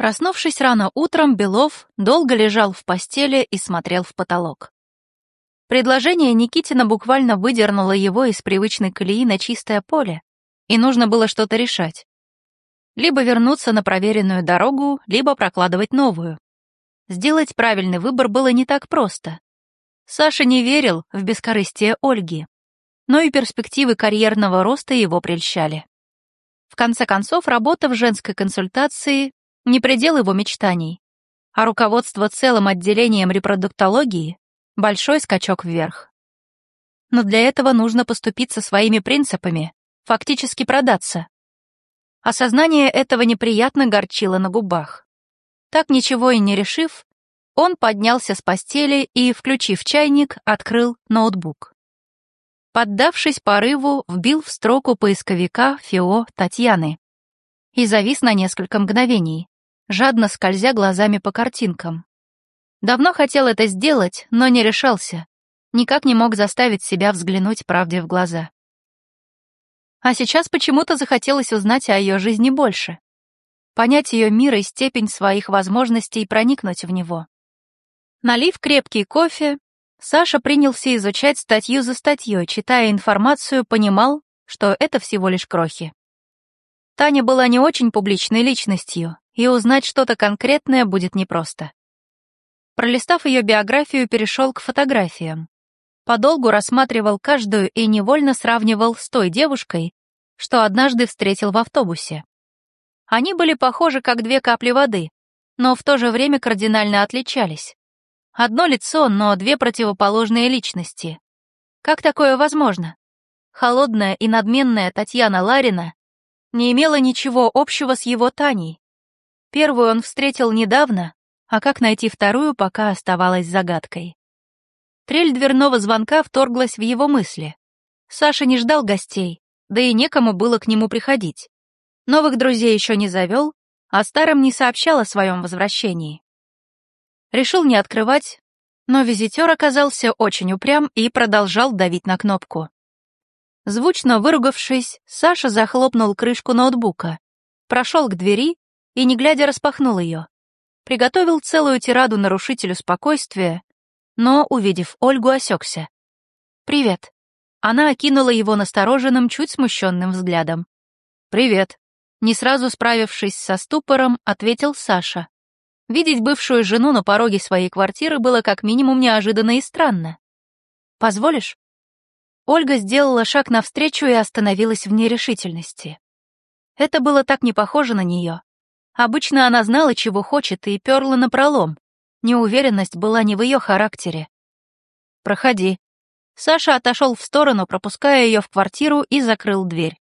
Проснувшись рано утром, Белов долго лежал в постели и смотрел в потолок. Предложение Никитина буквально выдернуло его из привычной колеи на чистое поле, и нужно было что-то решать. Либо вернуться на проверенную дорогу, либо прокладывать новую. Сделать правильный выбор было не так просто. Саша не верил в бескорыстие Ольги, но и перспективы карьерного роста его прельщали. В конце концов, работа в женской консультации — не предел его мечтаний, а руководство целым отделением репродуктологии — большой скачок вверх. Но для этого нужно поступиться своими принципами, фактически продаться. Осознание этого неприятно горчило на губах. Так ничего и не решив, он поднялся с постели и, включив чайник, открыл ноутбук. Поддавшись порыву, вбил в строку поисковика ФИО Татьяны и завис на несколько мгновений, жадно скользя глазами по картинкам. Давно хотел это сделать, но не решался, никак не мог заставить себя взглянуть правде в глаза. А сейчас почему-то захотелось узнать о ее жизни больше, понять ее мир и степень своих возможностей и проникнуть в него. Налив крепкий кофе, Саша принялся изучать статью за статьей, читая информацию, понимал, что это всего лишь крохи. Таня была не очень публичной личностью, и узнать что-то конкретное будет непросто. Пролистав ее биографию, перешел к фотографиям. Подолгу рассматривал каждую и невольно сравнивал с той девушкой, что однажды встретил в автобусе. Они были похожи как две капли воды, но в то же время кардинально отличались. Одно лицо, но две противоположные личности. Как такое возможно? Холодная и надменная Татьяна Ларина не имела ничего общего с его Таней. Первую он встретил недавно, а как найти вторую, пока оставалась загадкой. Трель дверного звонка вторглась в его мысли. Саша не ждал гостей, да и некому было к нему приходить. Новых друзей еще не завел, а старым не сообщал о своем возвращении. Решил не открывать, но визитер оказался очень упрям и продолжал давить на кнопку. Звучно выругавшись, Саша захлопнул крышку ноутбука, прошел к двери и, не глядя, распахнул ее. Приготовил целую тираду нарушителю спокойствия, но, увидев Ольгу, осекся. «Привет». Она окинула его настороженным, чуть смущенным взглядом. «Привет». Не сразу справившись со ступором, ответил Саша, Видеть бывшую жену на пороге своей квартиры было как минимум неожиданно и странно. «Позволишь?» Ольга сделала шаг навстречу и остановилась в нерешительности. Это было так не похоже на нее. Обычно она знала, чего хочет, и перла напролом. Неуверенность была не в ее характере. «Проходи». Саша отошел в сторону, пропуская ее в квартиру и закрыл дверь.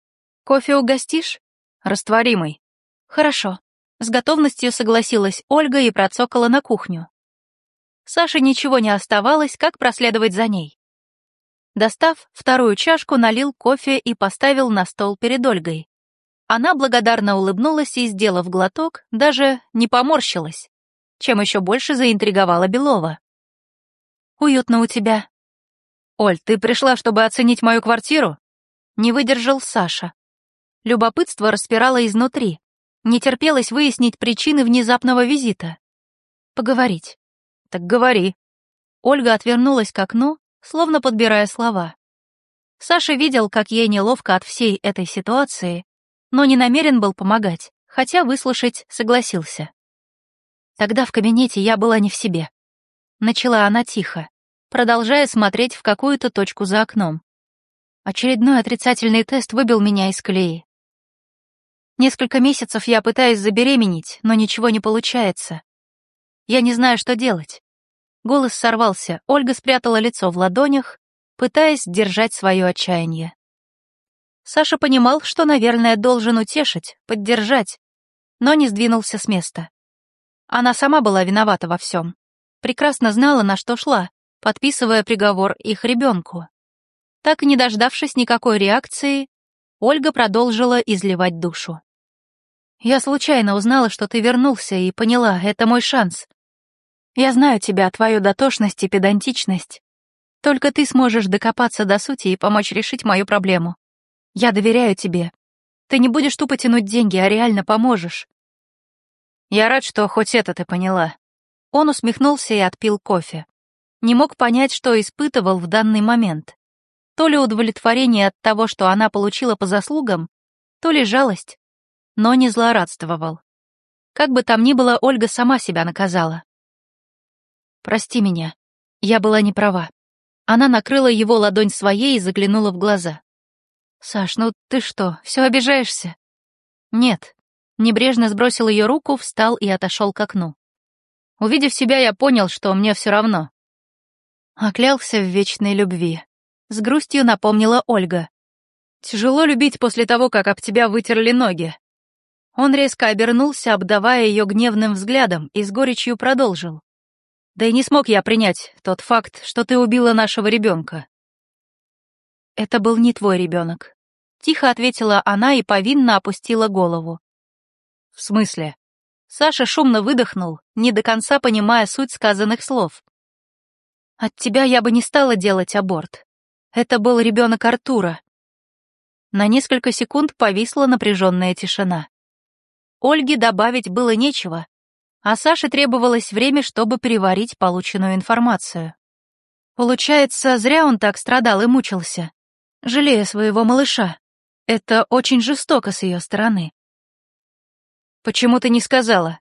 «Кофе угостишь?» «Растворимый». «Хорошо». С готовностью согласилась Ольга и процокала на кухню. Саше ничего не оставалось, как проследовать за ней. Достав вторую чашку, налил кофе и поставил на стол перед Ольгой. Она благодарно улыбнулась и, сделав глоток, даже не поморщилась, чем еще больше заинтриговала Белова. «Уютно у тебя». «Оль, ты пришла, чтобы оценить мою квартиру?» Не выдержал Саша. Любопытство распирало изнутри. Не терпелось выяснить причины внезапного визита. Поговорить. Так говори. Ольга отвернулась к окну, словно подбирая слова. Саша видел, как ей неловко от всей этой ситуации, но не намерен был помогать, хотя выслушать согласился. Тогда в кабинете я была не в себе. Начала она тихо, продолжая смотреть в какую-то точку за окном. Очередной отрицательный тест выбил меня из колеи. Несколько месяцев я пытаюсь забеременеть, но ничего не получается. Я не знаю, что делать. Голос сорвался, Ольга спрятала лицо в ладонях, пытаясь держать свое отчаяние. Саша понимал, что, наверное, должен утешить, поддержать, но не сдвинулся с места. Она сама была виновата во всем. Прекрасно знала, на что шла, подписывая приговор их ребенку. Так и не дождавшись никакой реакции, Ольга продолжила изливать душу. «Я случайно узнала, что ты вернулся, и поняла, это мой шанс. Я знаю тебя, твою дотошность и педантичность. Только ты сможешь докопаться до сути и помочь решить мою проблему. Я доверяю тебе. Ты не будешь тупо тянуть деньги, а реально поможешь. Я рад, что хоть это ты поняла. Он усмехнулся и отпил кофе. Не мог понять, что испытывал в данный момент. То ли удовлетворение от того, что она получила по заслугам, то ли жалость, но не злорадствовал. Как бы там ни было, Ольга сама себя наказала. «Прости меня, я была не права». Она накрыла его ладонь своей и заглянула в глаза. «Саш, ну ты что, все обижаешься?» «Нет». Небрежно сбросил ее руку, встал и отошел к окну. Увидев себя, я понял, что мне все равно. Оклялся в вечной любви. С грустью напомнила Ольга. Тяжело любить после того, как об тебя вытерли ноги. Он резко обернулся, обдавая ее гневным взглядом, и с горечью продолжил. Да и не смог я принять тот факт, что ты убила нашего ребенка. Это был не твой ребенок. Тихо ответила она и повинно опустила голову. В смысле? Саша шумно выдохнул, не до конца понимая суть сказанных слов. От тебя я бы не стала делать аборт. Это был ребенок Артура. На несколько секунд повисла напряженная тишина. Ольге добавить было нечего, а Саше требовалось время, чтобы переварить полученную информацию. Получается, зря он так страдал и мучился, жалея своего малыша. Это очень жестоко с ее стороны. «Почему ты не сказала?»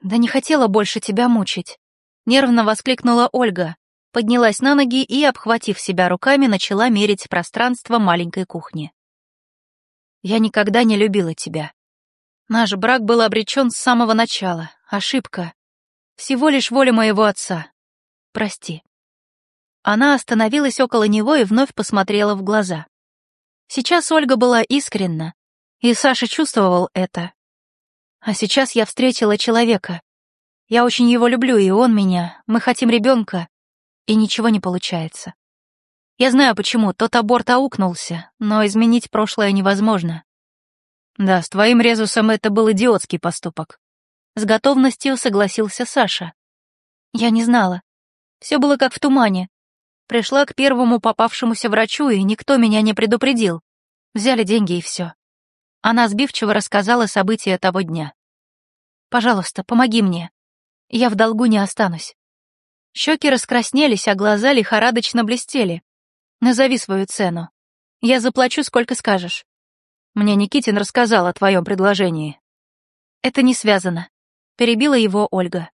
«Да не хотела больше тебя мучить», — нервно воскликнула Ольга, поднялась на ноги и, обхватив себя руками, начала мерить пространство маленькой кухни. «Я никогда не любила тебя. Наш брак был обречен с самого начала. Ошибка. Всего лишь воля моего отца. Прости». Она остановилась около него и вновь посмотрела в глаза. Сейчас Ольга была искренна, и Саша чувствовал это. А сейчас я встретила человека. Я очень его люблю, и он меня. Мы хотим ребенка, и ничего не получается. Я знаю почему, тот аборт аукнулся, но изменить прошлое невозможно. Да, с твоим резусом это был идиотский поступок. С готовностью согласился Саша. Я не знала. Все было как в тумане. Пришла к первому попавшемуся врачу, и никто меня не предупредил. Взяли деньги и все. Она сбивчиво рассказала события того дня. «Пожалуйста, помоги мне. Я в долгу не останусь. Щеки раскраснелись, а глаза лихорадочно блестели. Назови свою цену. Я заплачу, сколько скажешь. Мне Никитин рассказал о твоем предложении. Это не связано. Перебила его Ольга.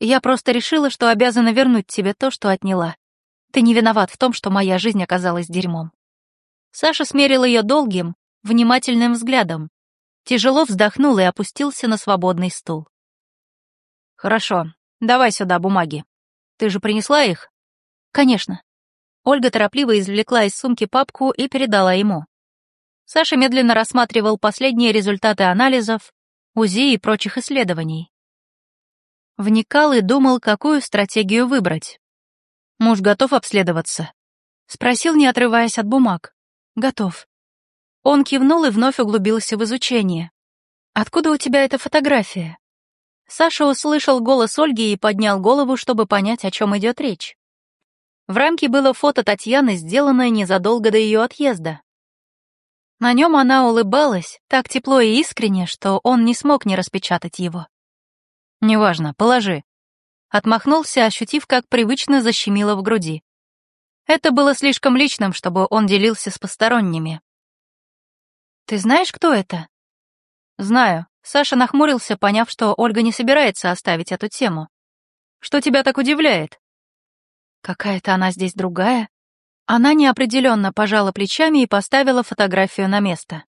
Я просто решила, что обязана вернуть тебе то, что отняла. Ты не виноват в том, что моя жизнь оказалась дерьмом. Саша смерил ее долгим, внимательным взглядом. Тяжело вздохнул и опустился на свободный стул. «Хорошо, давай сюда бумаги», ты же принесла их? Конечно. Ольга торопливо извлекла из сумки папку и передала ему. Саша медленно рассматривал последние результаты анализов, УЗИ и прочих исследований. Вникал и думал, какую стратегию выбрать. Муж готов обследоваться? Спросил, не отрываясь от бумаг. Готов. Он кивнул и вновь углубился в изучение. «Откуда у тебя эта фотография?» Саша услышал голос Ольги и поднял голову, чтобы понять, о чем идет речь. В рамке было фото Татьяны, сделанное незадолго до ее отъезда. На нем она улыбалась, так тепло и искренне, что он не смог не распечатать его. «Неважно, положи». Отмахнулся, ощутив, как привычно защемило в груди. Это было слишком личным, чтобы он делился с посторонними. «Ты знаешь, кто это?» «Знаю», Саша нахмурился, поняв, что Ольга не собирается оставить эту тему. «Что тебя так удивляет?» «Какая-то она здесь другая». Она неопределенно пожала плечами и поставила фотографию на место.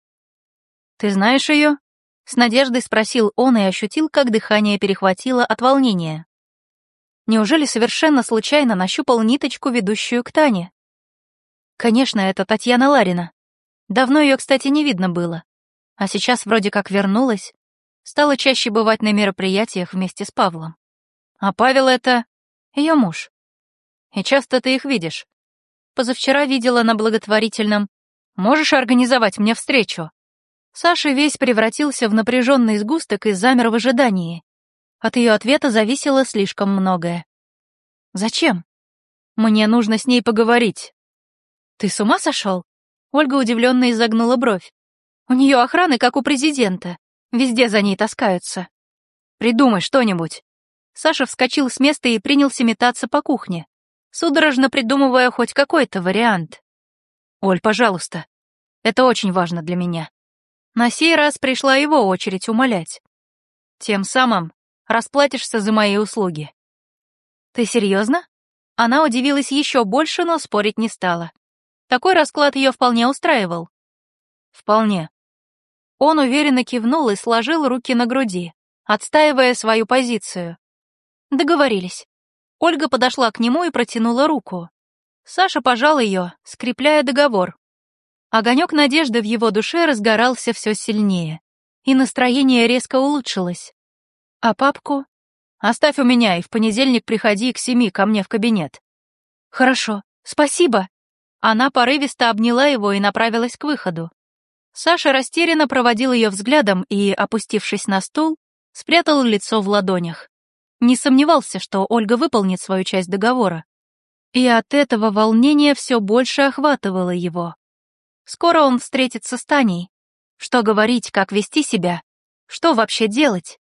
«Ты знаешь ее?» С надеждой спросил он и ощутил, как дыхание перехватило от волнения. Неужели совершенно случайно нащупал ниточку, ведущую к Тане? Конечно, это Татьяна Ларина. Давно ее, кстати, не видно было. А сейчас вроде как вернулась, стала чаще бывать на мероприятиях вместе с Павлом. А Павел — это ее муж. И часто ты их видишь. Позавчера видела на благотворительном. Можешь организовать мне встречу? Саша весь превратился в напряженный сгусток и замер в ожидании. От ее ответа зависело слишком многое. «Зачем?» «Мне нужно с ней поговорить». «Ты с ума сошел?» Ольга удивленно изогнула бровь. «У нее охраны, как у президента. Везде за ней таскаются. Придумай что-нибудь. Саша вскочил с места и принялся метаться по кухне, судорожно придумывая хоть какой-то вариант. «Оль, пожалуйста, это очень важно для меня». На сей раз пришла его очередь умолять. Тем самым расплатишься за мои услуги. Ты серьезно? Она удивилась еще больше, но спорить не стала. Такой расклад ее вполне устраивал. Вполне. Он уверенно кивнул и сложил руки на груди, отстаивая свою позицию. Договорились. Ольга подошла к нему и протянула руку. Саша пожал ее, скрепляя договор. Огонек надежды в его душе разгорался все сильнее, и настроение резко улучшилось. А папку? Оставь у меня, и в понедельник приходи к семи ко мне в кабинет. Хорошо, спасибо. Она порывисто обняла его и направилась к выходу. Саша растерянно проводил ее взглядом и, опустившись на стул, спрятал лицо в ладонях. Не сомневался, что Ольга выполнит свою часть договора. И от этого волнение все больше охватывало его. Скоро он встретится с Таней. Что говорить, как вести себя? Что вообще делать?